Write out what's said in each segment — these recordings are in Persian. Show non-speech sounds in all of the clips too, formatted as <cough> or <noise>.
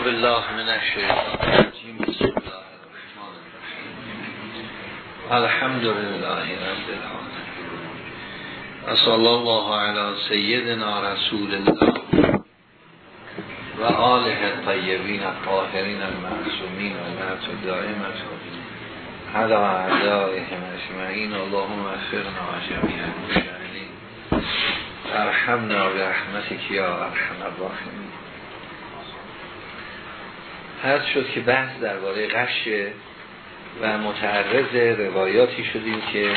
اعوذ بالله من الشیطان بسم الله الرحمن الرحیم. الحمد لله رب العالمین. صلی الله علی سیدنا رسول الله و آله الطیبین الطاهرین المعصومین و نعت دائمت علی اعدائهم اجمعین. اللهم افرنا و جمیع المشاهدین ارحمنا برحمتک یا ارحم الراحمین. هر شد که بحث درباره غش و متعرض روایاتی شدیم که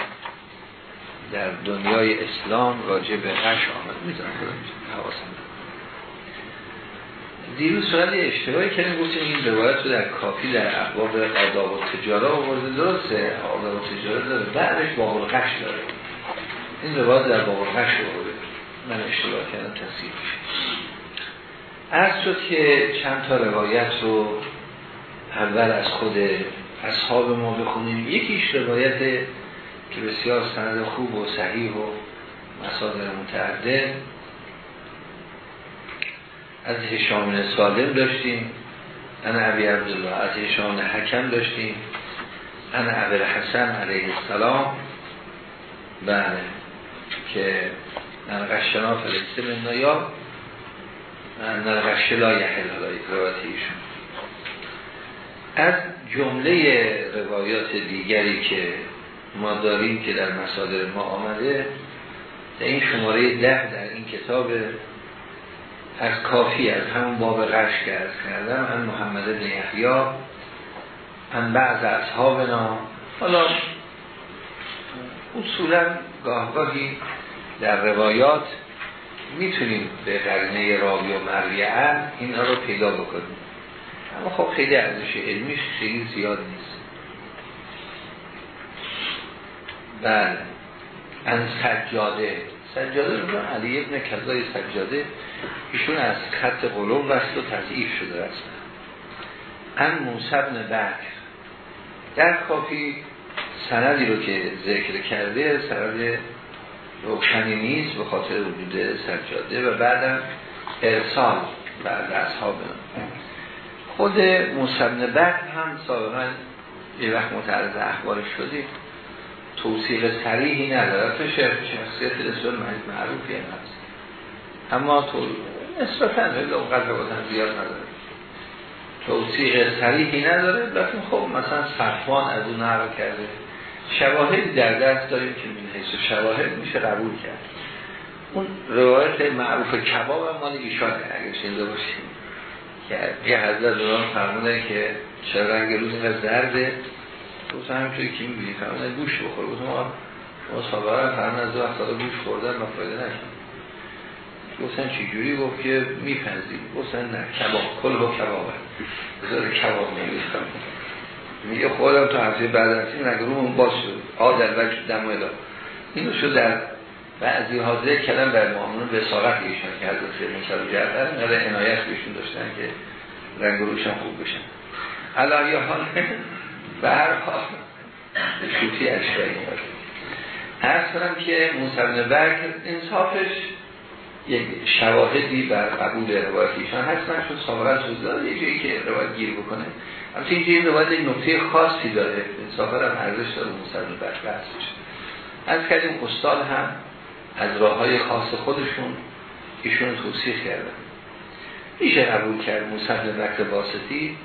در دنیای اسلام راجع به غش آمد. می‌تونم دیروز سوال اشتباهی کردیم گفتیم این روایت رو در کافی در اقواب آداب و تجاره آورده. درسته؟ آداب و تجاره داره. بعدش باب غش داره. این روایت در باب غش آورده. من اشتباه کردم تصیح از شد که چند تا روایت رو اول از خود اصحاب ما بخونیم. یکیش روایت که بسیار سند خوب و صحیح و مصادر متعدد از هشام سالم داشتیم انا عبی عبدالله از هشام حکم داشتیم انا عبر حسن علیه السلام. بله که من فلیسه من نیا من غشه لا یحل روایت از جمله روایات دیگری که ما داریم که در مصادر ما آمده در این شماره ده در این کتاب از کافی از همون باب غش که از کردم ان محمد بن یحیا ان بعض اصحابنا. حالا اصولا گاهگاهی در روایات می‌تونیم به قرنه راوی و مرگعه این رو پیدا بکنیم. اما خب خیلی ارزش علمیش خیلی زیاد نیست. بله. ان سجاده. سجاده رو علی ابن کذای سجاده ایشون از خط قلوم بست و تضعیف شده رسمه ان موسی ابن بکر. در کافی سندی رو که ذکر کرده سند روشنی نیست به خاطر وجود سجاده و بعدم ارسال بعد اصحاب خود مصبن بعد هم سابقا یه وقت متعرض اخبارش شدیم توصیق سریحی نداره. تو شخصیت رسول معروفی هم هست اما تو نسبتا اونقدر بودن زیاد نداره. توصیق سریحی نداره. لیکن خب مثلا صفوان از اون کرده. شواهد در دست داریم که من حیث شواهد میشه قبول کرد. اون روایت معروف کباب هم مال ایشان اگر شنیده باشیم. یه حضرت دوران فرمودن که چرا رنگ روز اینقدر زرده روز همینطوری که می‌بینی فرمودن گوش بخور. گفتم ما شما سابقا فرمون از دو وقت گوش خوردن ما فایده نشد گفتن چی جوری؟ گفت که میپنزی گفتن نه کباب. کل با کباب بذار کباب نمیستم میگه خودم تا هفته بعد از این اگر اون باز شد؟ آدل وجه دم الا اینو شد در بعضی حاضر کلم بر معاملون به ساقت ایشون که حضرت خیلی مصر جردن نده عنایت بهشون داشتن که رنگ روشن خوب بشن. علایه حال به هر حال شوتی اشتایی ارز کنم که موسیبن برک انصافش یک شواهدی بر قبول روایت ایشان هست. من شد سابقا سوزدار یه جایی که روایت گیر بکنه. اما اینجا این روایت یک نکته خاصی داره. انصافا هم ارزش داره موسیبن برک بحثش از کردیم استاد هم از راه های خاص خودشون ایشون توصیح کردن. میشه قبول کرد موسی بن بکر واسطی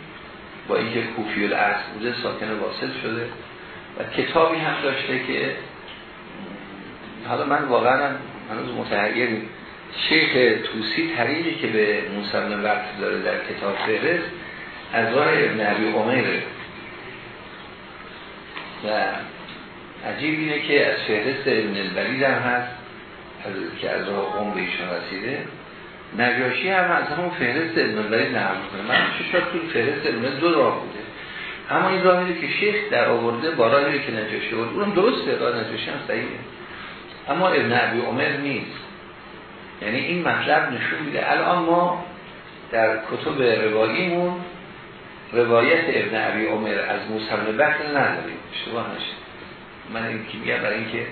با اینکه کوفی الاصل بوده ساکن واسط شده. و کتابی هم داشته که حالا من واقعا هنوز متحیریم شیخ توسی طریقی که به موسی بن بکر داره در کتاب فهرست از راه ابن عبی عمیره و عجیب اینه که از فهرست ابن البلید هم هست که از راه قوم به رسیده. نجاشی هم از همون فهرست ابن البلید نقل می‌کنه. من شاید توی فهرست ابن دو راه بوده. اما این که شیخ در آورده با راهی که نجاشی بود اونم درسته راه نجاشی هم صحیحه. اما ابن عبی عمر نیست. یعنی این مطلب نشون میده. الان ما در کتب رواییمون روایت ابن عبی عمر از موسی بکر نداریم. اشتباه نشه. من این که میگم برای اینکه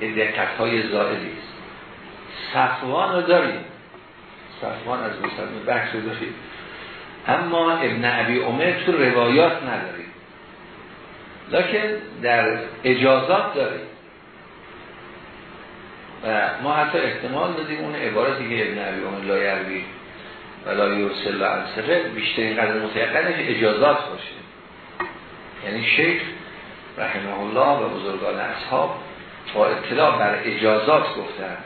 دقت های زائدی است. صفوان رو داریم. صفوان از موسی بکر داریم. اما ابن عبی عمر تو روایات نداریم. لکن در اجازات داریم. و ما حتی احتمال دادیم اون عبارتی که ابن عبی عمر لایروی و لا یرسل و انصفه بیشترین قدر متیقنش اجازات باشه. یعنی شیخ رحمه الله و بزرگان اصحاب با اطلاع بر اجازات گفتن.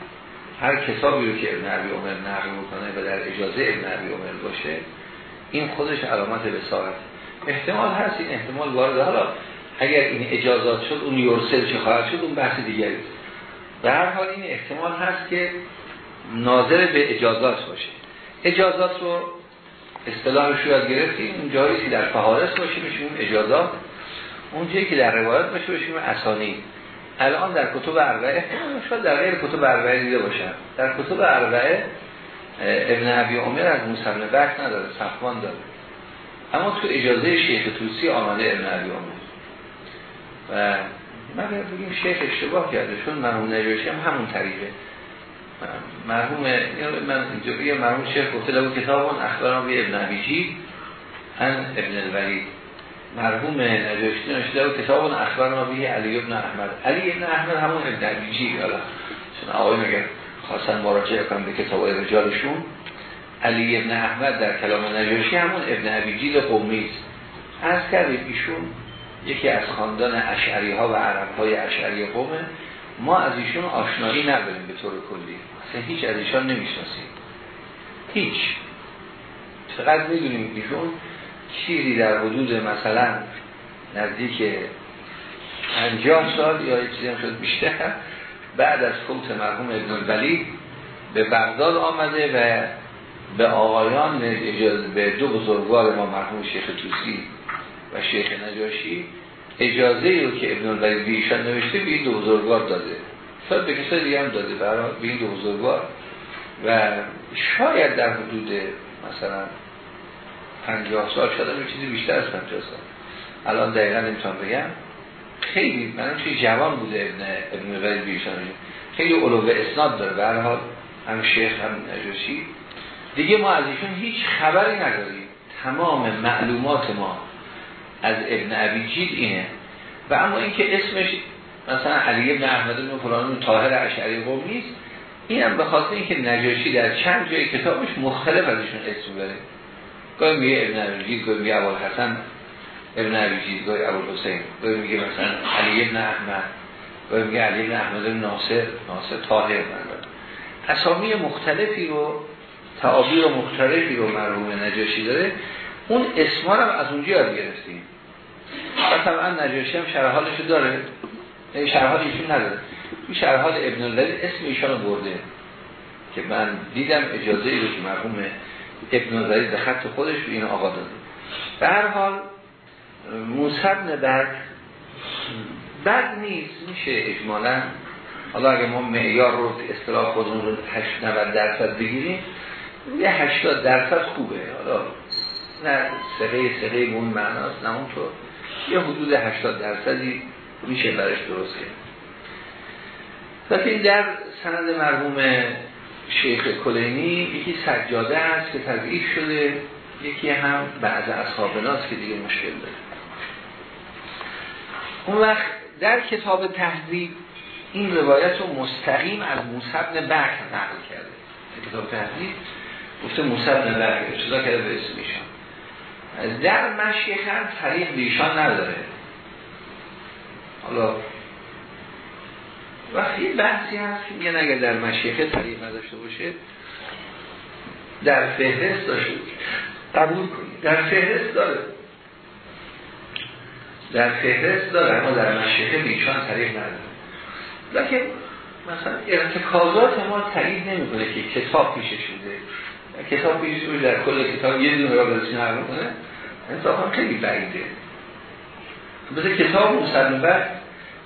هر کتابی رو که ابن عبی عمر نقل می‌کنه و در اجازه ابن عبی عمر باشه این خودش علامت بساعت احتمال هست این احتمال وارد. حالا اگر این اجازات شد اون یورسل چه خواهد شد اون بحث دیگری در حال این احتمال هست که ناظر به اجازات باشه. اجازات رو اصطلاحش رو یاد گرفتیم اون جایی که در فهارس باشه میشه اون اجازات اون جایی که در روایت باشه بشیم اسانی. الان در کتب اربعه شاید در غیر کتب اربعه دیده باشن. در کتب اربعه ابن عبی عمر از موسی بن نداره صفوان داره. اما تو اجازه شیخ توسی آمده ابن عبی عمر. و من بگیم شیخ اشتباه کرده چون مرحوم نجاشی هم همون طریقه. مرحوم من اینجا بگم مرحوم شیخ گفته لبو کتاب اخبارم به ابن عبیجی ان ابن الولید. مرحوم نجاشی نوشته و کتاب اخبار ما به علی ابن احمد. علی ابن احمد همون ابن عبیجی حالا چون آقای مگر خواستن مراجعه کنم به کتاب رجالشون. علی ابن احمد در کلام نجاشی همون ابن عبیجی قومی است. از کردیم ایشون یکی از خاندان اشعری ها و عرب های اشعری قومه ما از ایشون آشنایی نداریم به طور کلی. اصلا هیچ از ایشان نمی‌شناسیم. هیچ. چقدر می‌دونیم ایشون چیزی در حدود مثلا نزدیک 50 سال یا چیزی هم شد بیشتر بعد از فوت مرحوم ابن الولید به بغداد آمده و به آقایان به دو بزرگوار ما مرحوم شیخ توسی و شیخ نجاشی اجازه رو که ابن الولید به ایشان نوشته به این دو بزرگوار داده. شاید به کسای دیگه هم داده برای به این دو بزرگوار. و شاید در حدود مثلا 50 سال شده یه چیزی بیشتر از 50 سال. الان دقیقا نمی‌تونم بگم. خیلی من چیزی جوان بوده ابن ابن ولید بیشتر خیلی علوه اسناد داره. به هم شیخ هم نجاشی. دیگه ما از ایشون هیچ خبری نداریم. تمام معلومات ما از ابن عبی جید اینه. و اما اینکه اسمش مثلا علی ابن احمد بن فلان طاهر اشعری قوم نیست اینم به خاطر اینکه نجاشی در چند جای کتابش مختلف ازشون اسم بره گاهی میگه ابن عبیجید گاهی میگه اول حسن ابن عبیجید گاهی اول حسین گاهی میگه مثلا علی ابن احمد گاهی میگه علی ابن احمد ابن ناصر ناصر طاهر اسامی مختلفی رو تعابیر مختلفی رو مرحوم نجاشی داره. اون اسما رو از اونجا یاد گرفتیم. و طبعا نجاشی هم شرحالش داره. شرحال ایشون نداره. این شرحال ابن الولید اسم ایشان برده. که من دیدم اجازه ای رو که مرحوم ابن الولید به خط خودش به این آقا داده. به هر حال موسبن بد بد نیست. میشه اجمالا حالا اگه ما معیار رو اصطلاح خودمون رو 90 درصد بگیریم یه 80 درصد خوبه. حالا نه سقه سقه اون معناست نه اونطور یه حدود 80 درصدی میشه برش درست کرد. لیکن در سند مرحوم شیخ کلینی یکی سجاده است که تضعیف شده یکی هم بعض اصحاب ناس که دیگه مشکل داره. اون وقت در کتاب تهذیب این روایت رو مستقیم از موسیب بکر نقل کرده. کتاب تهذیب گفته موسیب بکر ابتدا کرده به اسم ایشان در مشیخ هم طریق بیشان نداره. حالا وقتی بحثی هست که میگن اگر در مشیخه طریق نداشته باشه در فهرست داشته قبول کنید. در فهرست داره. در فهرست داره اما در مشیخه بیشان طریق نداره. لیکن مثلا ارتکازات ما نمی نمی‌کنه که کتاب پیشش بوده. کتاب بوده در کل کتاب یه دونه را برسین هر کنه انصافا خیلی بعیده. مثل کتاب مصنبت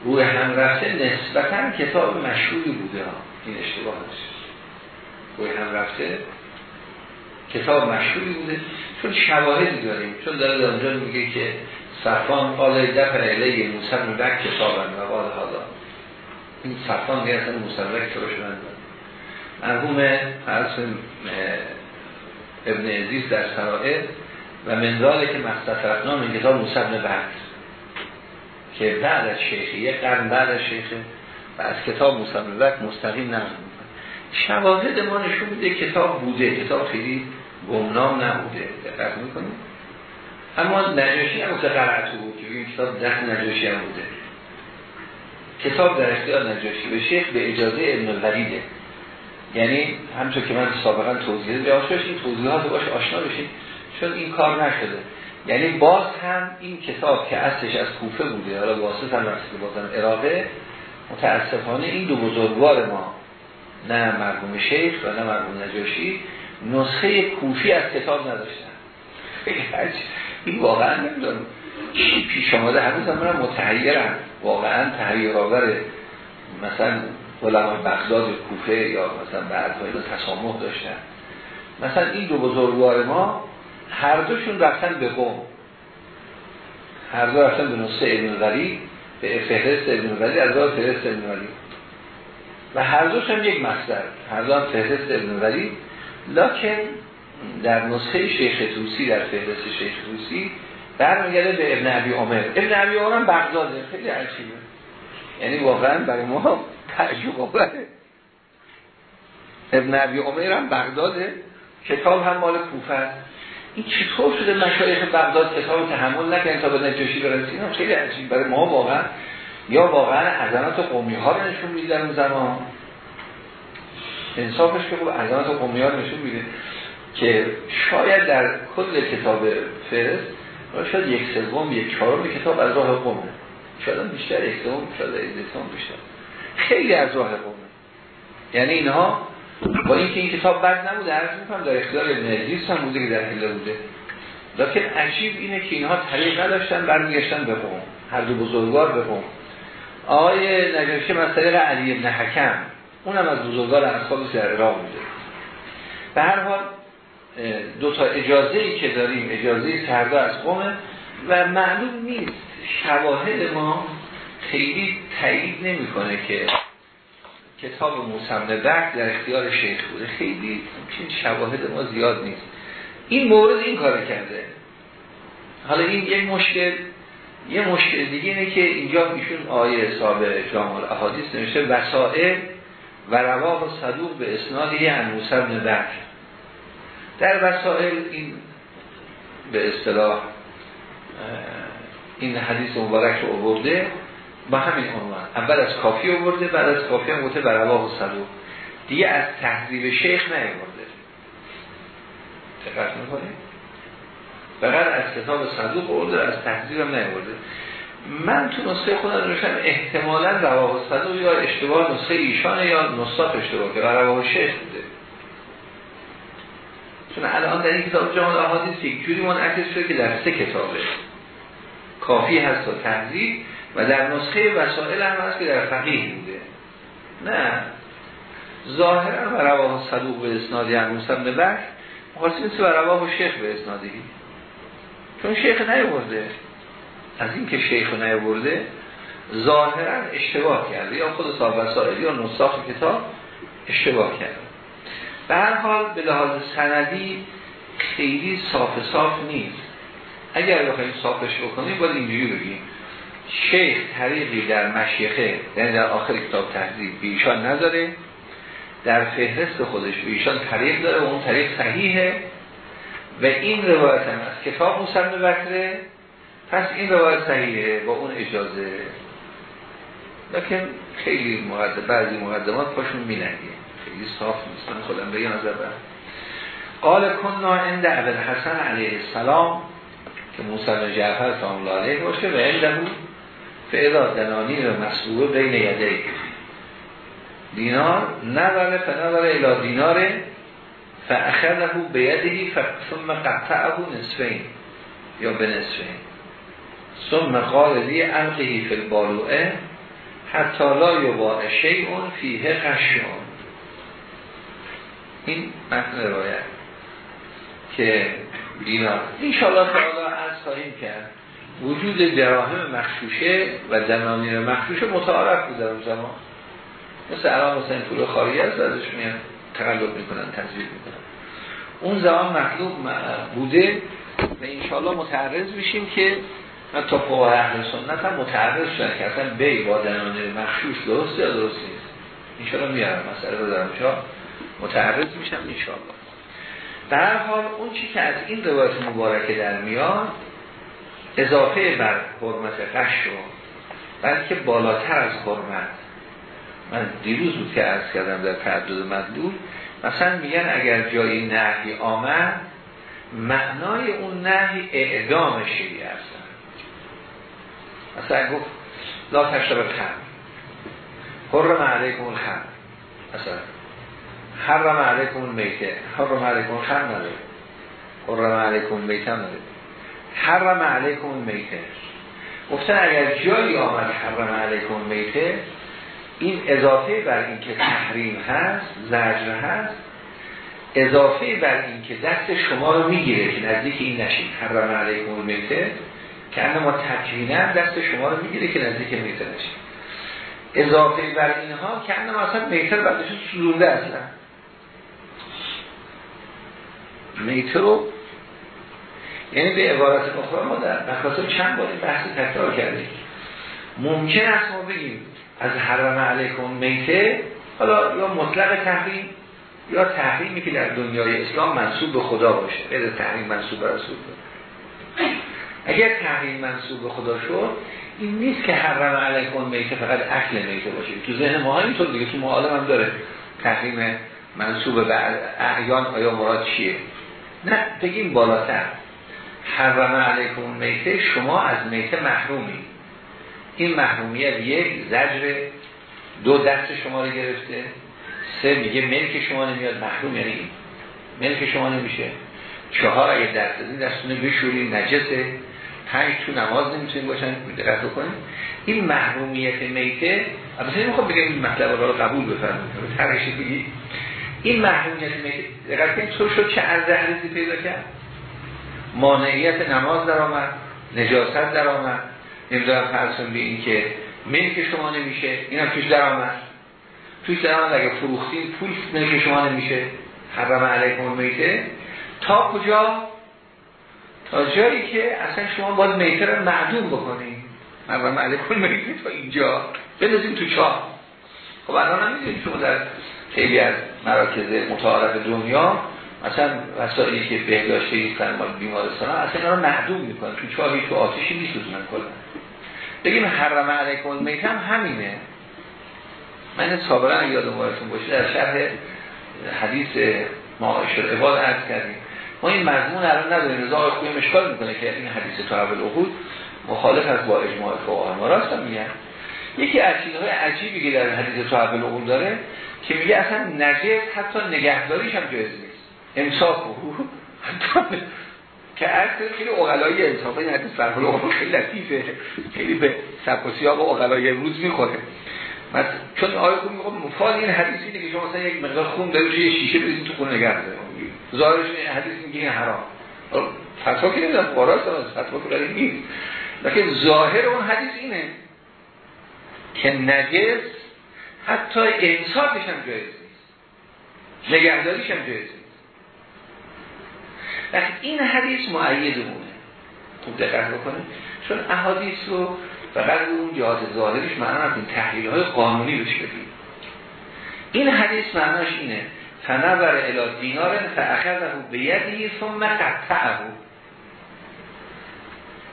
روی هم رفته نسبتا کتاب مشهوری بوده ها. این اشتباه هست روی هم رفته کتاب مشهوری بوده. چون شواهدی داریم. چون داره در اونجا میگه که صفان قال دفر علیه موسی بک کتاب و قال حالا. این صفان اصلا موسی بک کتاب شدن مرحوم ابن عزیز در سرائه و منزاله که مستفرقنا من کتاب موسیبن بعد که بعد از شیخی یک قرن بعد از شیخه و از کتاب موسیبن بعد مستقیم نقل شواهد ما نشون کتاب بوده کتاب خیلی گمنام نبوده دقت می‌کنیم اما نجاشی هم قرعتو بود که این کتاب ده نجاشی هم بوده. کتاب در اختیار نجاشی به شیخ به اجازه ابن الولیده یعنی همچون که من سابقا توضیح دادم این توضیحات باش آشنا بشین چون این کار نشده. یعنی باز هم این کتاب که اصلش از کوفه بوده حالا واسط هم رسیده بازم عراقه متاسفانه این دو بزرگوار ما نه مرحوم شیخ و نه مرحوم نجاشی نسخه کوفی از کتاب نداشتن. <laughs> این واقعا نمی‌دونم. چی پیش آمده هنوز هم من متحیرم. واقعا تحیر آوره مثلا علما بغداد کوفه یا مثلا بعدهای تسامح داشتن. مثلا این دو بزرگوار ما هر دوشون رفتن به قوم. هر دو رفتن به نسخه ابن ولی به فهرست ابن ولی از راه فهرست ابن ولی. و هر دوش یک مصدر هر دو هم فهرست ابن ولی. لکن در نسخه شیخ توسی در فهرست شیخ توسی برمیگرده به ابن عبی عمر. ابن عبی عمر هم بغداده خیلی عجیبه. یعنی واقعا برای ما تعجب آوره ابن عبی عمر هم بغداده. کتاب هم مال کوفه این چطور شده مشایخ بغداد کتاب تحمل نکنن تا به نجاشی برسید خیلی عجیب. برای ما واقعا یا واقعا عظمت قومی ها رو نشون میده در اون زمان. انصافش که خوب عظمت قومی ها نشون میده که شاید در کل کتاب فرست شاید یک سوم یک چهارم کتاب از راه قومه. شاید بیشتر یک سوم شاید بیشتر. خیلی از راه قومه. یعنی اینها با اینکه این کتاب بد نبوده عرض می‌کنم در اختیار ابن هم بوده که در حله بوده لیکن عجیب اینه که اینها طریق نداشتن برمیگشتن به قوم. هر دو بزرگوار به قوم. آقای نجاشی از طریق علی ابن حکم اونم از بزرگوار اصحابی در عراق بوده. به هر حال دو تا اجازه ای که داریم اجازه سردا از قومه و معلوم نیست شواهد ما خیلی تایید نمی‌کنه که کتاب برد در اختیار شیخ بوده. خیلی چین شواهد ما زیاد نیست. این مورد این کار کرده. حالا این یک مشکل یه مشکل دیگه اینه که اینجا ایشون آیه سابق جامع الاحادیث نوشته وسائل و رواه و صدوق به اسنادی ان موسم برد در وسائل این به اصطلاح این حدیث مبارک رو برده با همین عنوان. اول از کافی آورده بعد از کافی هم گفته بروا و صدوق دیگه از تحضیب شیخ نیورده دقت می‌کنید فقط از کتاب صدوق آورده از تحضیب هم نیورده من تو نسخه خودم روشن احتمالا رواه صدوق یا اشتباه نسخه ایشان یا نسخه اشتباه که رواه شیخ بوده. چون الان در این کتاب جامعه احادیث یک جوری منعکس شده که در سه کتابه. کافی هست و تحضیب و در نسخه وسائل هم هست که در فقیه بوده. نه. ظاهرا و رواه صدوق به اسنادی هم موسیم به بخش مخواستیم و رواه شیخ به اسنادی چون شیخ نیورده از این که شیخ نیورده ظاهرا اشتباه کرده. یا خود صاحب وسائل یا نساخ کتاب اشتباه کرده. به هر حال به لحاظ سندی خیلی صاف صاف نیست. اگر بخوایم صافش بکنیم باید اینجوری بگیم. شیخ طریقی در مشیخه یعنی در آخر کتاب تحضیب به ایشان نداره در فهرست خودش به ایشان طریق داره و اون طریق صحیحه. و این روایت هم از کتاب مسلم بکره پس این روایت صحیحه با اون اجازه. لیکن خیلی مقدم بعضی مقدمات پاشون می خیلی صاف نیست. من خودم بگم از قال کننا عند عبد حسن علیه السلام که موسی جعفر سلام باشه و عنده فعلا دنانی و مسئوله بین یده دینار نوره فنوره الى دیناره فاخذه بیدهی ثم قطعه نصفین یا به نصفین. ثم قال لی فی البالوعه حتی لا یباع شیعون فیه قشون این متن روایت که دینار. انشاءالله تعالی از خواهیم کرد. وجود دراهم مخشوشه و دنانیر مخشوشه متعارف بود در اون زمان. مثل الان مثلا پول خاری هست ازش میان تقلب می‌کنن تنظیر می‌کنن. اون زمان مطلوب بوده و انشاءالله متعرض میشیم که من تا فقه اهل سنت هم متعرض شدن که اصلا بی با دنانه مخشوش درست یا درست نیست. انشاءالله میارم مسئله رو در اونجا. متعرض میشم انشاءالله. در حال اون چی که از این روایت مبارکه در میاد اضافه بر حرمت قش رو بلکه بالاتر از حرمت. من دیروز بود که عرض کردم در تعدد مدلول مثلا میگن اگر جایی نهی آمد معنای اون نهی اعدام شیعه هستن مثلا گفت لا تشرب الخمر. حرم علیکم الخمر. مثلا حرم علیکم المیته. حرم علیکم الخمر نداره. حرم علیکم المیته نداره. حرم علیکم المیته. گفتن اگر جایی آمد حرم علیکم المیته این اضافه بر این که تحریم هست زجر هست اضافه بر این که دست شما رو می‌گیره که نزدیک این نشید حرم علیکم المیته که ما تکوینن دست شما رو می‌گیره که نزدیک میته نشید اضافه بر اینها که انما اصلا میته رو بعدش سلونده اصلا. میته رو یعنی به عبارت اخرى ما در مخاطب چند بار بحث تکرار کردیم. ممکن است ما بگیم از حرم علیکم میته حالا یا مطلق تحریم یا تحریمی که در دنیای اسلام منصوب به خدا باشه. غیر تحریم منصوب به رسول اگر تحریم منصوب به خدا شد این نیست که حرم علیکم میته فقط اکل میته باشه. تو ذهن ما اینطور دیگه تو معالم هم داره تحریم منصوب به اعیان آیا مراد چیه. نه بگیم بالاتر. حرم علیکم میته شما از میته محرومی. این محرومیت یک زجر دو دست شما رو گرفته سه میگه ملک شما نمیاد محروم یعنی ملک شما نمیشه. چهار اگه دست این دستونه بشوری نجسه. پنج تو نماز نمی‌تونیم باشن دقت بکنیم این محرومیت میته البته نمی‌خوام بگم این مطلب رو قبول بفرمایید. ترش بگی این محرومیت میته دقت کنید طور شد؟ چه ارزحریزی پیدا کرد؟ مانعیت نماز در آمد نجاست در آمد نمی‌دونم فرسون به این که ملک شما نمیشه این هم توش در آمد توش در آمد اگه فروختین پول ملک شما نمیشه. حرم علیکم میته تا کجا؟ تا جایی که اصلا شما باید میته رو معدوم بکنید حرم علیکم میته تا اینجا. بندازیم تو چاه خب الان هم می‌دونید شما در خیلی از مراکز متعارف دنیا مثلا وسائلی که بهداشته ایستن مال بیمارستان اصلا اینا رو معدوم می‌کنن. تو چاهی تو آتشی میسوزنن کلا. بگیم حرم علیکم المیت هم همینه. من سابقا یادم بارتون باشه در شرح حدیث معاشر عباد عرض کردیم. ما این مضمون الان نداریم. رضا خوبی مشکال می‌کنه که این حدیث تو اول اخود مخالف از با اجماع فقها ما. راست میگن یکی از چیزهای عجیبی که در حدیث تو اول اخود داره که میگه اصلا نجس حتی نگهداریش هم جایز نیست امساک <laughs> که عرض خیلی اغلایی انصاف این حدیث فرق خیلی لطیفه. خیلی به سبک و سیاق اغلای روز می‌خوره. چون آیه خود میگم مفاد این حدیث اینه که شما مثلا یک مقدار خون داره روی شیشه بزنید تو خونه نگه داره ظاهرش حدیث میگه این حرام. فتوا که نمی‌دونم قراست از فتوا که نیست. لیکن ظاهر اون حدیث اینه که نجس حتی انصافش هم جایز نیست. نگهداریش هم جایز نیست. لیکن این حدیث معیدمونه خوب دقت بکنه چون احادیث رو فقط اون جهات ظاهرش معنا این تحلیل های قانونی بهش بدیم. این حدیث معناش اینه. فنظر الى دینار فاخذه بیدی ثم قطعه.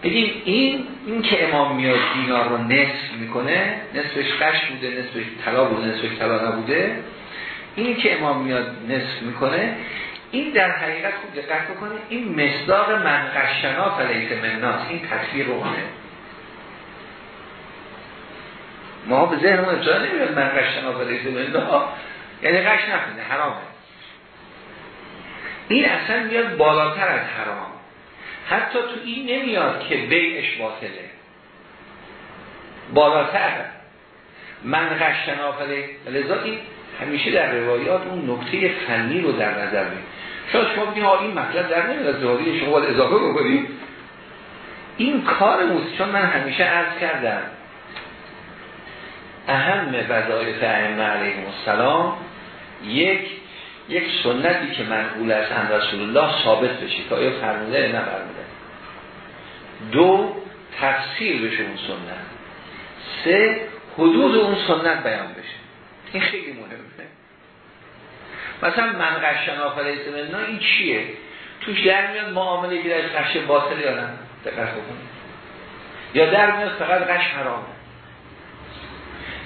بگیم این این که امام میاد دینار رو نصف می‌کنه نصفش قش بوده نصفش طلا بوده نصفش طلا نبوده. این که امام میاد نصف می‌کنه این در حقیقت خوب دقت بکنید این مصداق منقشنا فلیس مناس این تصویر روحانه ما به ذهن ما ابتدا نمیاد منقشنا فلیس مناس یعنی قش نکنه حرامه. این اصلا میاد بالاتر از حرام. حتی تو این نمیاد که بیعش باطله. بالاتر. من غشنا لذا این همیشه در روایات اون نکته فنی رو در نظر می شاید شما بگید این مطلب در نمیاد روایات شما باید اضافه بکنید. این کار موسی چون من همیشه عرض کردم اهم وظایف ائمه علیهم السلام یک یک سنتی که منقول از هم رسول الله ثابت بشه که آیا فرموده نه دو تفسیر بشه اون سنت. سه حدود اون سنت بیان بشه. این خیلی مهمه. مثلا من قشن آفره نه این چیه؟ توش در میاد معامله که در قش باطل یا نه؟ دقت یا در میاد فقط قش حرامه.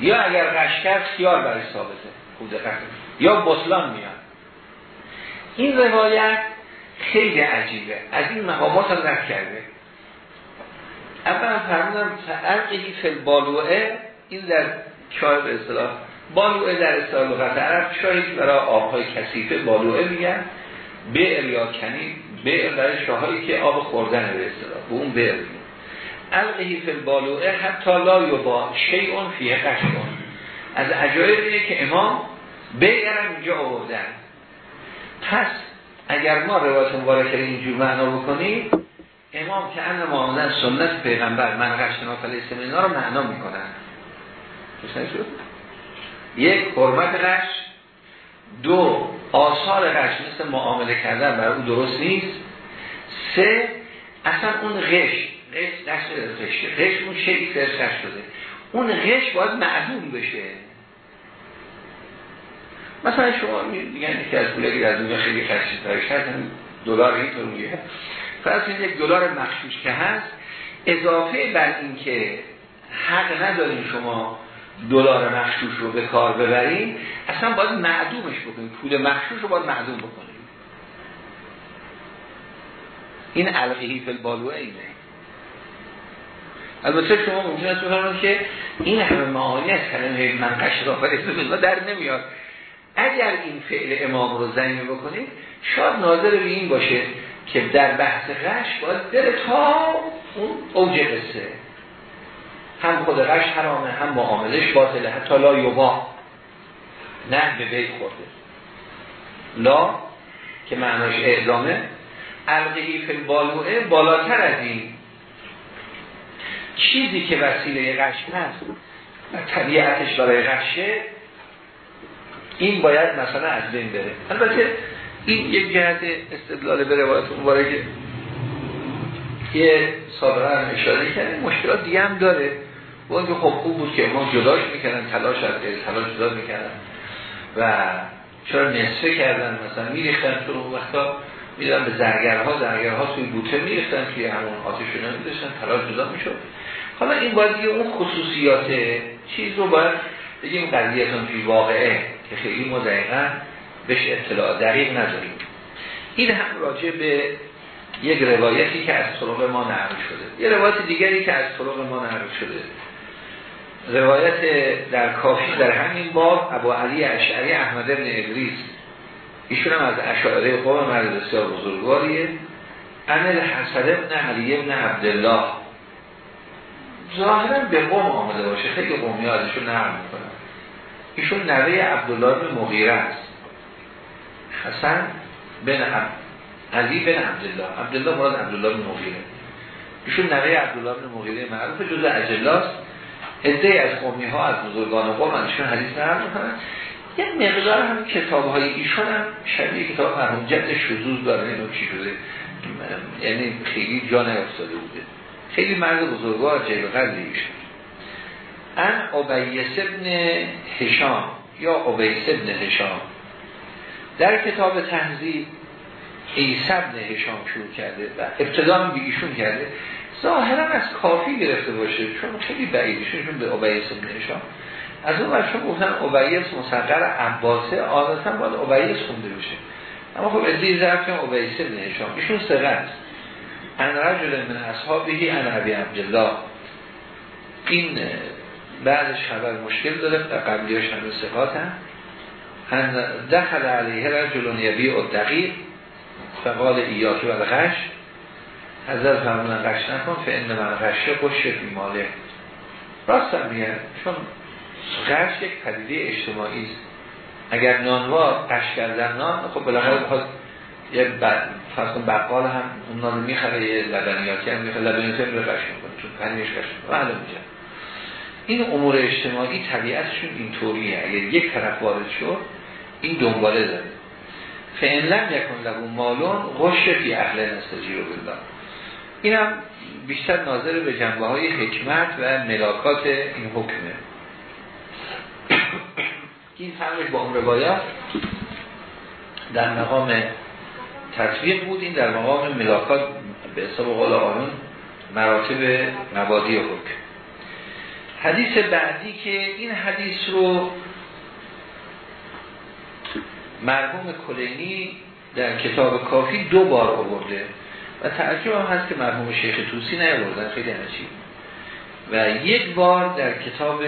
یا اگر قش کرد خیار برای ثابته. خوب دقت یا بطلان میاد. این روایت خیلی عجیبه. از این مقامات هم رد کرده. اولا فرمودم عرقی فل بالوعه این در چای به اصطلاح بالوعه در اصطلاح لغت عرب برای آبهای کثیفه بالوعه میگن. بئر یا کنی بئر برای شاهایی که آب خوردن به اصطلاح. به اون بئر القهی فل بالوعه حتی لا یبا شیعون فیه قشون. از عجایب اینه که امام بئرم اینجا آوردن. پس اگر ما روایت مبارکه اینجور معنا بکنیم امام که ان معاملن سنت پیغمبر من قشنا فلیسم اینا رو معنا می‌کنن. شد یک حرمت قش دو آثار قش مثل معامله کردن برای او درست نیست سه اصلا اون غش غش دست غش غش اون شکل فرسش شده. اون غش باید معدوم بشه. مثلا شما میگن که از پولی در دنیا خیلی خرشی ترش هست دلار اینطور میگه. فرض یک دلار مخشوش که هست اضافه بر این که حق نداریم شما دلار مخشوش رو به کار ببریم اصلا باید معدومش بکنیم. پول مخشوش رو باید معدوم بکنیم. این علقه فل بالوه اینه. البته شما ممکن است بفرمایید که این همه معانی از کلمه من قشر آفریده در نمیاد. اگر این فعل امام رو زمین بکنید شاید ناظر به این باشه که در بحث غش باید بره تا اون اوج قصه. هم خود غش حرامه هم معاملش باطله. حتی لا یوبا نه به بیت خورده. لا که معناش اعلامه القهی فی بالوعه بالاتر از این. چیزی که وسیله غش هست و طبیعتش برای غشه این باید مثلا از بین بره. البته این یک جهت استدلال به روایت مبارکه. یه سابقه هم اشاره کرده مشکلات دیگه هم داره. با که خب خوب بود که ما جداش می‌کردن تلاش از تلاش جدا می‌کردن. و چرا نصفه کردن؟ مثلا میریختن تو اون وقتا میدن به زرگرها زرگرها توی بوته میریختن که همون آتش رو نمیداشتن تلاش جدا می‌شد. حالا این باید دیگه اون خصوصیات چیز رو باید بگیم قضیهتون توی واقعه که خیلی ما دقیقا بهش اطلاع دقیق نداریم. این هم راجع به یک روایتی که از طرق ما نقل شده. یه روایت دیگری که از طرق ما نقل شده. روایت در کافی در همین باب ابو علی اشعری احمد ابن ادریس. ایشون هم از اشعاره قوم مرد بسیار بزرگواریه. انل حسد ابن علی ابن عبدالله. ظاهرا به قوم آمده باشه خیلی قومی ازشون نقل می‌کنن ایشون نوه عبدالله بن مغیره است. حسن بن علی بن عبدالله. عبدالله مراد عبدالله بن مغیره. ایشون نوه عبدالله بن مغیره معروف جزء اجلاست عده از قومی ها از بزرگان قوم ازشون حدیث نقل می‌کنن. یه مقدار هم کتاب های ایشون هم شبیه کتاب مرحوم جد شذوذ داره. چی شده. یعنی خیلی جا نیفتاده بوده. خیلی مرد بزرگوار جیب قدری ایشون. ان عبیس ابن هشام یا عبیس ابن هشام. در کتاب تنظیم عیسی ابن هشام شروع کرده و ابتدا به ایشون کرده. ظاهرا از کافی گرفته باشه چون خیلی بعیدشون به عبیس ابن هشام از اون برشون گفتن عبیس مسقر عباسه عادتا باید عبیس خونده بشه. اما خب ضرب که عبیس ابن هشام ایشون سقط ان رجل من اصحابهی ان عبی عبدالله. این بعدش خبر مشکل داره قبلیاش هم سقاط هم ان دخل علیه رجل و دقیق فقال ایاکی و غش حضرت فرمودن غش نکن فان من غشه قشه فی ماله راست هم میگن چون غش یک پدیده اجتماعی است. اگر نانوا قش کردن نان خب بالاخره بخواد یه فرض بقال هم اون نان می‌خره یه لبنیاتی هم می‌خره لبنیاتی هم رو قش می‌کنه. چون پنیش قش می‌کنه. میگن این امور اجتماعی طبیعتشون اینطوریه. اگر یک طرف وارد شد این دنباله داره فعلا یکن لبون مالون غش فی اهل نستجیر بالله اینم بیشتر ناظر به جنبه های حکمت و ملاکات این حکمه. این فرقش با اون روایت در مقام تطبیق بود. این در مقام ملاکات به حساب قول آنون مراتب مبادی حکم. حدیث بعدی که این حدیث رو مرحوم کلینی در کتاب کافی دو بار آورده. و تعجب هم هست که مرحوم شیخ توسی نیاوردن خیلی عجیب و یک بار در کتاب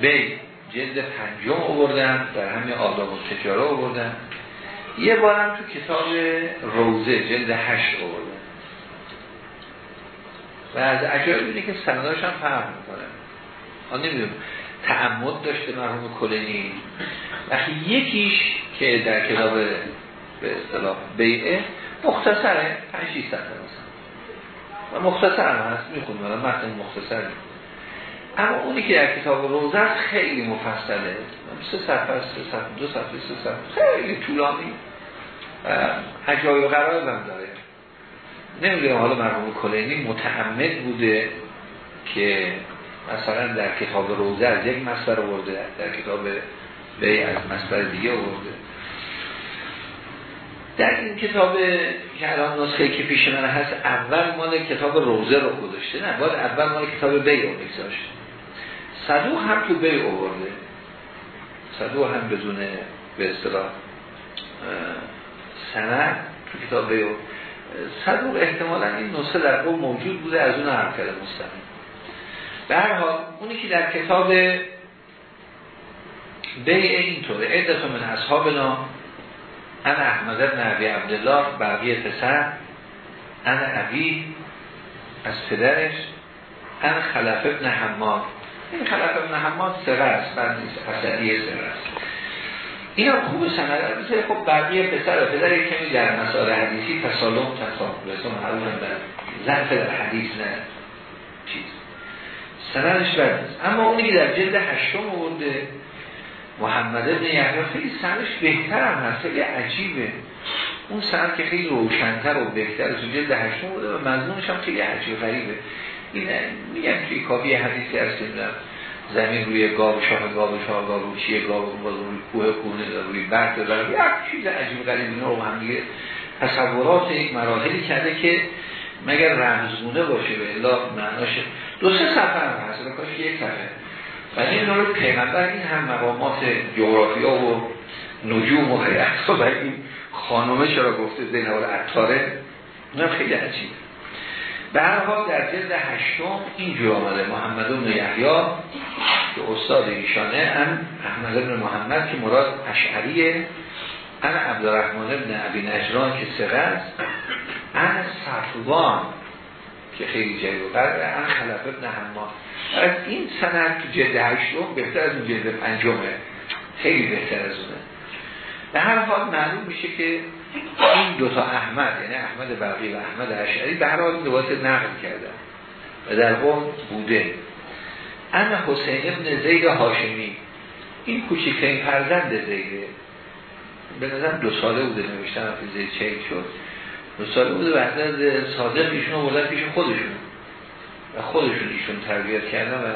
بی جلد پنجم آوردن در همین آداب و تجاره آوردن. یه بار هم تو کتاب روزه جلد هشت آوردن. و از عجایب اینه که سنداش هم فهم می‌کنن آن نمی‌دونم. تعمد داشته مرحوم کلینی. وقتی یکیش که در کتاب به اصطلاح بیعه مختصره. 5 6 صفحه مثلا. و مختصر هم هست می‌خونم الان متن مختصر اما اونی که در کتاب روزه خیلی مفصله. سه صفحه سه صفحه دو صفحه سه صفحه. خیلی طولانی. عجایب قرار هم داره. نمی‌دونم حالا مرحوم کلینی متعمد بوده که مثلا در کتاب روزه از یک مصدر آورده در کتاب بی از مصدر دیگه آورده در این کتاب که الان نسخه که پیش من هست اول مال کتاب روزه رو گذاشته. نه باید اول مال کتاب بی رو میگذاشت صدوق هم تو بی آورده. صدوق هم بدون به اصطلاح سند تو کتاب بی صدوق احتمالا این نسخه در قوم موجود بوده از اون هم کرده مستقیم. به حال اونی که در کتاب بیع اینطوره. عدت من اصحابنا انا احمد ابن عبی عبدالله بقیه پسر انا عبی از پدرش انا خلف ابن حماد. این خلف ابن حماد سره است بعد نیست اصلیه سره است. این هم خوب سنده بسید خب بقیه پسر و پدر کمی در مسائل حدیثی تسالم تسالم رسون حروف در ظرف در حدیث نه چیز. سندش بد اما اونی که در جلد هشتم آورده محمد ابن یحیی خیلی سندش بهتر هم هست خیلی عجیبه. اون سند که خیلی روشنتر و بهتر تو جلد هشتم بوده و مضمونش هم خیلی عجیب غریبه. این میگن که کافی حدیثی هست زمین روی گاو شاه گاو شاه گاو رو چیه گاو باز روی کوه کوه روی برد داره. یک چیز عجیب غریب اینا رو هم دیگه تصورات یک مراحلی کرده که مگر رمزگونه باشه به الا معناش. دو سه صفحه هم هست کاش یک صفحه و این رو پیغمبر این هم مقامات جغرافیا و نجوم و حیات <laughs> و این خانومه چرا گفته زینب العطاره اونم خیلی عجیب. به هر در جلد هشتم اینجور آمده. محمد بن یحیی که استاد ایشانه ان احمد بن محمد که مراد اشعریه ان عبدالرحمن بن عبی نجران که سقه است ان صفوان که خیلی و قرده ان خلف ابن حماد. این سند تو جلد هشتم بهتر از اون جلد پنجمه. خیلی بهتر از اونه. به هر حال معلوم میشه که این دوتا احمد یعنی احمد برقی و احمد اشعری به هر حال نقل کردن و در قوم بوده. اما حسین ابن زید هاشمی این کوچکترین فرزند زیده به نظر دو ساله بوده نوشتن زید چهل شد. دو ساله بوده بعد از صادق ایشون رو پیش خودشون. و خودشون ایشون تربیت کردن و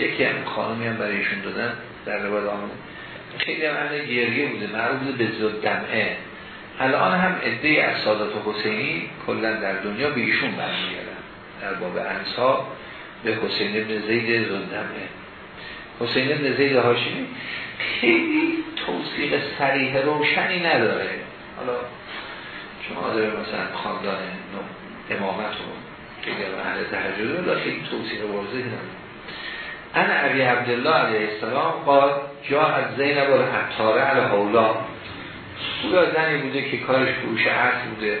یکی هم خانمی هم برای ایشون دادن در روایت آمده خیلی هم گریه بوده معروف بوده به زد دمعه. الان هم عده از سادات حسینی کلا در دنیا به ایشون برمیگردن در باب انصاب به حسین ابن زید زندمه حسین ابن زید هاشمی خیلی توصیق سریح روشنی نداره. حالا شما داره مثلا خاندان امامت رو خیلی اهل تحجده ولی خیلی توصیق واضحی نداره انا عبی عبدالله علیه السلام قال جا از زینب الحطاره علی حولا. او زنی بوده که کارش فروش عرض بوده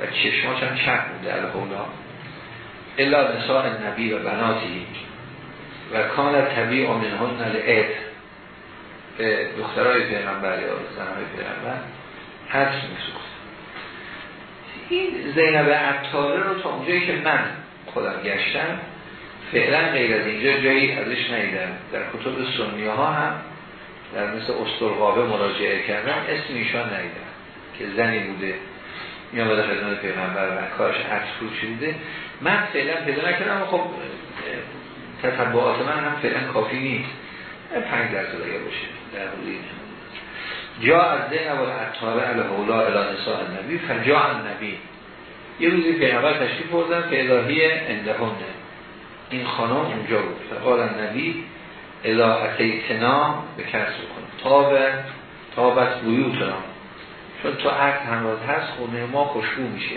و چشماش هم چپ بوده علی حولا. الا نساء نبی و بناتی و کان طبیع منهن الات به دخترهای پیغمبر یا زنهای پیغمبر حرف میسوخت این زینب عطاره رو تا اونجایی که من خودم گشتم فعلا غیر از اینجا جایی ازش نیدم در کتب سنیه ها هم در مثل استرقابه مراجعه کردن اسم ایشان نیدم که زنی بوده. می آمده خدمت پیغمبر و کارش عکس فروشی من فعلا پیدا نکردم خب تطبعات من هم فعلا کافی نیست. پنج درصد اگر باشه در حولی جا از زینب العطاره الهولا الى نساء النبی فجا النبی یه روزی پیغمبر تشریف بردن که الهی اندهونه این خانم اونجا بود. فقال النبی الا اتیتنا به کس بکن تاب تابت بیوتنا. چون تو عقل همراز هست خونه ما خوشبو میشه.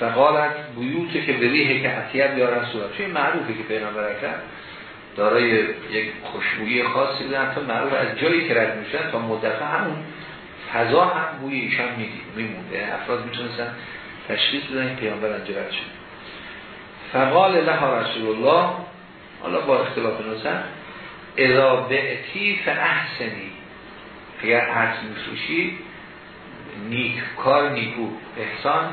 فقالت بیوته که بریه که عطیب یا رسول چون معروفه که پیغمبر کرد دارای یک خوشبویی خاصی بودن حتی معروف از جایی که رد میشن تا مدت همون فضا هم بوی ایشان میمونده. افراد می‌تونستن تشخیص بدن این پیامبر از رد شد. فقال لها رسول الله حالا با اختلاف نوزن اذا بعتی فاحسنی. اگر عرض میفروشی نیک کار نیکو احسان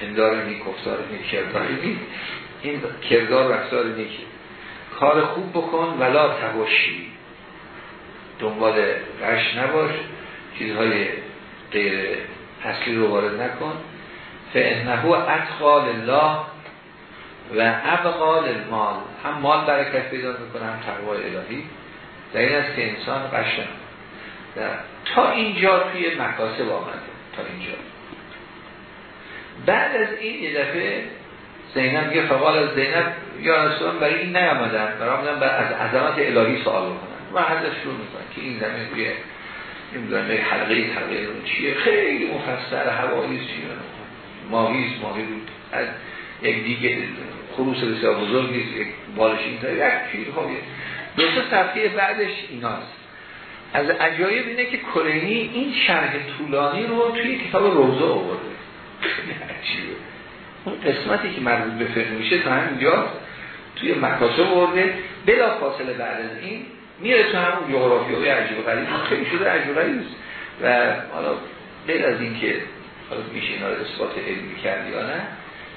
پندار نیک افتار نیک کردار نیک. این کردار رفتار نیکه کار خوب بکن ولا تباشی. دنبال قش نباش. چیزهای غیر اصلی رو وارد نکن. فانه اتقال الله و ابقال المال. هم مال برکت پیدا می‌کنه هم تقوای الهی. در این است که انسان قشن تا اینجا توی مکاسب آمده. تا اینجا. بعد از این یه دفعه زینب یه فقال از زینب یا رسول برای این نیامدن. برای آمدن از عظمت الهی سوال بکنن و حضرت شروع می‌کنن که این زمین توی نمی‌دونم یه حلقه حلقه رو چیه؟ خیلی مفصل هوایی چیه؟ ماهیز ماهی بود از یک دیگه خروس بسیار بزرگ نیست یک بالش این یک چیزهای دو سه صفحه بعدش ایناست. از عجایب اینه که کلینی این شرح طولانی رو توی کتاب روزه آورده. <laughs> اون قسمتی که مربوط به فقه میشه تا همینجا توی مکاسب ورده. بلا فاصله بعد از این میره تو همون جغرافیای عجیب غریب. خیلی شده عجیب غریب و حالا غیر از این که حالا میشه اینا اثبات علمی کرد یا نه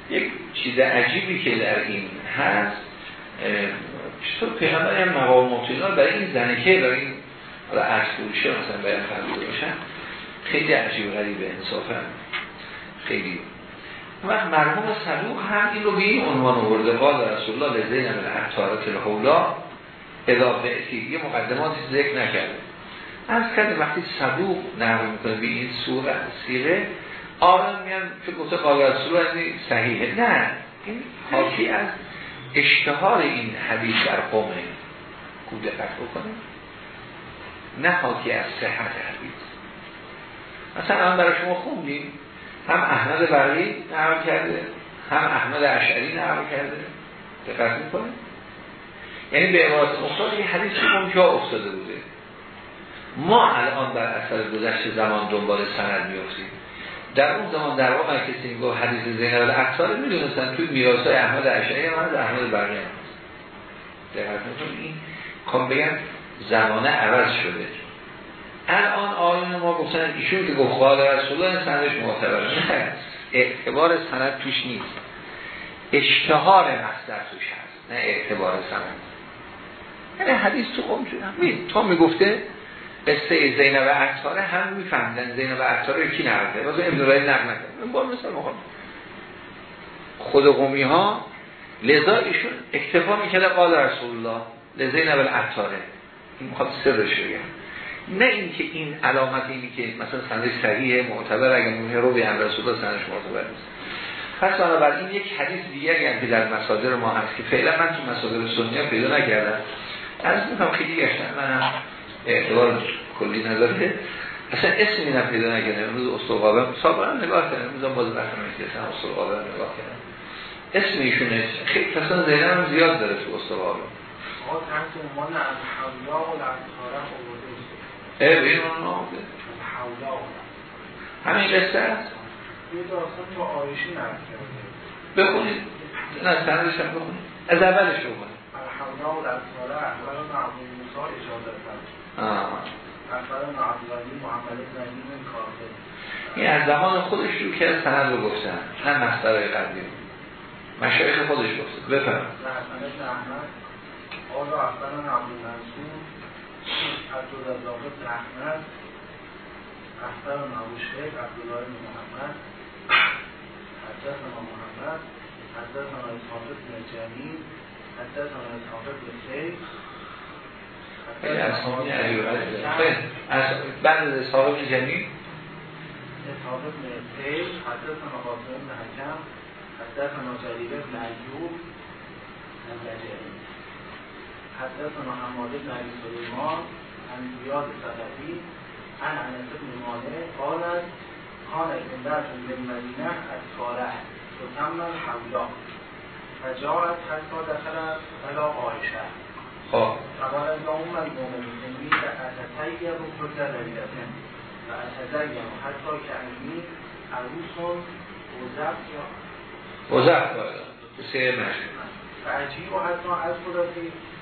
یک چیز عجیبی که در این هست چطور پیغمبر هم مقامات اینا برای این زنکه برای این حالا عرض فروشه مثلا باید فرموده باشن خیلی عجیب غریب انصافا خیلی و مرحوم صدوق هم این رو به این عنوان آورده. قال رسول الله لزین من اعتارت الحولا اذا بعثی. یه مقدماتی ذکر نکرده. از کرده وقتی صدوق نقل می‌کنه به این سوره سیره آرام میان که گفته قال رسول الله صحیحه. نه این حاکی از اشتهار این حدیث در قومه خوب دقت بکنه. نه حاکی از صحت حدیث. مثلا برای شما خوندیم. هم احمد برقی نقل کرده هم احمد اشعری نقل کرده. دقت می‌کنه یعنی به عبارت اخرى یه حدیث که جا افتاده بوده. ما الان بر اثر گذشت زمان دنبال سند میافتیم. در اون زمان در واقع کسی میگو حدیث زینب الاکثار می‌دونستن توی میراثای احمد اشعری هم هست احمد برقی هم دقت این کام بگن زمانه عوض شده. الان آیون ما گفتن ایشون که گفت قال رسول الله سندش معتبر نه اعتبار سند توش نیست. اشتهار مصدر توش هست نه اعتبار سند. یعنی حدیث تو قوم تا می‌گفته قصه زینب عطاره هم میفهمدن زینب عطاره کی نرده واسه ابن رای نقل نکرد با مثال مخوام خود قومی ها لذا ایشون اکتفا می‌کرده قال رسول الله لزینب العطاره این می‌خواد سرش بگم. نه اینکه این علامت اینی که مثلا سندش صحیح معتبر اگر مونه رو به رسول الله سندش معتبر نیست. پس این یک حدیث دیگری هم که در مصادر ما هست که فعلا من تو مصادر سنی پیدا نکردم از می‌کنم خیلی گشتم من هم اعتبار کلی نداره. اصلا اسمی نه پیدا نکردم. امروز استقابم سابقا نگاه کردم. امروز باز بحثم نکردم استقابم نگاه کردم. اسم ایشونه خیلی اصلا زینم زیاد داره تو استقابم ما تحت عنوان الحملا و الانتحاره اه این اون همین قصه کرده. بخونید. نه سندش هم بخونید. از اولش رو کنید این از زمان خودش رو که سند رو گفتن. نه مصدرهای قدیم. مشایخ خودش گفته. بفرم احمد. آقا احمد عبدالمنصور. جز از احمد أخبرنا أبو الشيخ عبد الله بن محمد حدثنا محمد حدثنا إسحاق بن الجميل حدثنا إسحاق بن علی بعد از اصحاب جمعی اصحاب ابن سیل حدثنا قاسم بن حکم حدثنا جریر بن ایوب حدثنا حماد بن سلیمان عن زیاد صدقی عن انس بن مالک قالت كان عندنا بالمدینه از فارح تسمى الحولا فجاءت حتی دخلت على عایشه. خب. فقال اللهم المؤمنين فأتتيب كل ليلة فأتزين حتى كأني عروس وزف وزف سه مشهد. فأجيب حتى أذكر في لحاف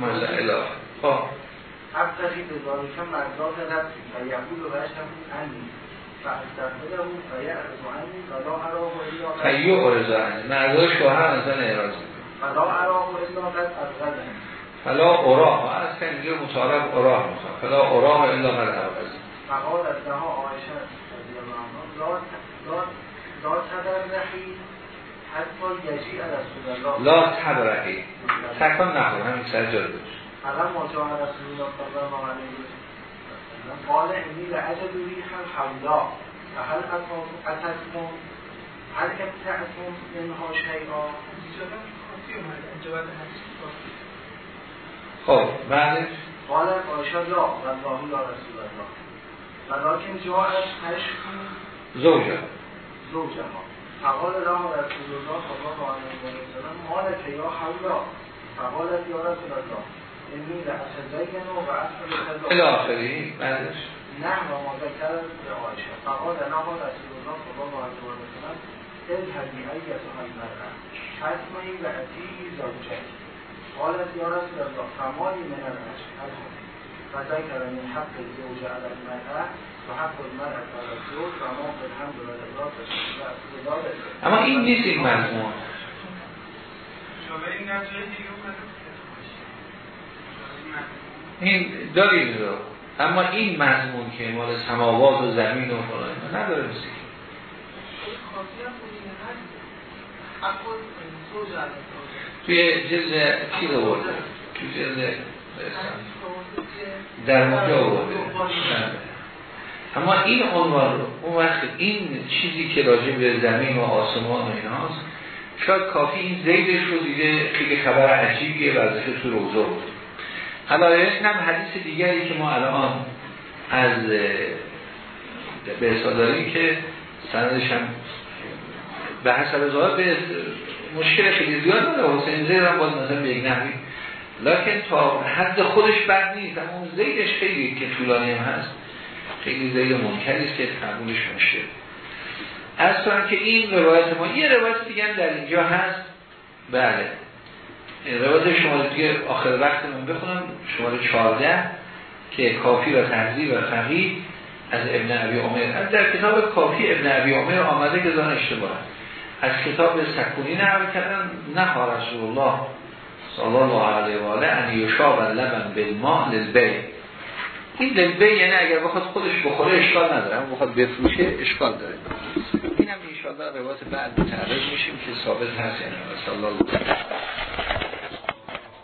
مسائل خب. أبتغي بذلك مرضات نفسي فيقول ويشهد عني فأستغفره فيعرض عني فلا أراه إلا فیو ارزا عنی مرضای شوهر مثلا اعراض فلا أراه إلا قد أبغضني فلا اوراه از اینجا مطالب اوراه می‌خواد فلا اوراه الا قد اعراض فقال لها عائشة رضي الله عنها لا لا لا رسول الله لا تبرحی تکان نخور همین سجاد رسول الله قال فهل هل ابتعتم منها شيئا خب بعدش؟ قالت عائشة لا والله يا رسول الله ولكن جاءت تشكو زوجه زوجها. فقال لها رسول الله صلى الله عليه وسلم ما لك يا حولا فقالت يا رسول الله إني لأتزين وأسأل الى كذا آخری. بعدش. نعم وما ذكرت لعائشة فقال لها رسول الله صلى الله عليه وسلم اذهبي أيتها المرأة حتمي وأتيه زوجك قالت يا رسول الله فمالي من الأجل فذكر من حق الزوج على المرأة اما این نیست این مضمون. این داریم رو. اما این مضمون که مال سماوات و زمین و فلان نداره این. توی جلد چی رو برده؟ توی جلد در مجا برده. اما این عنوان رو اون وقت این چیزی که راجع به زمین و آسمان و ایناست شاید کافی این زیدش رو دیگه خیلی خبر عجیبیه وزش تو روزه بود. حالا هم حدیث دیگری که ما الان از به داریم که سندش هم به حسب ظاهر به مشکل خیلی زیاد نداره حسین زید هم باز مثلا به یک نحوی. لکن تا حد خودش بد نیست اما اون زیدش خیلی که طولانی هم هست. خیلی زید منکری است که قبولش از طور که این روایت ما یه روایت دیگه هم در اینجا هست. بله. روایت شماره دیگه آخر وقت من بخونم. شماره 14 که کافی و تحضیب و فقیه از ابن عبی عمر. در کتاب کافی ابن عبی عمر آمده که دان اشتباه از کتاب سکونی نقل کردن. نه رسول الله صلی الله علیه و آله ان یشاب لبن بالماء للبی این للبی یعنی اگر بخواد خودش بخوره اشکال نداره اما بخواد بفروشه اشکال داره. این هم انشاءالله روایت بعد متعرض میشیم که ثابت هست یعنی صلی الله علیه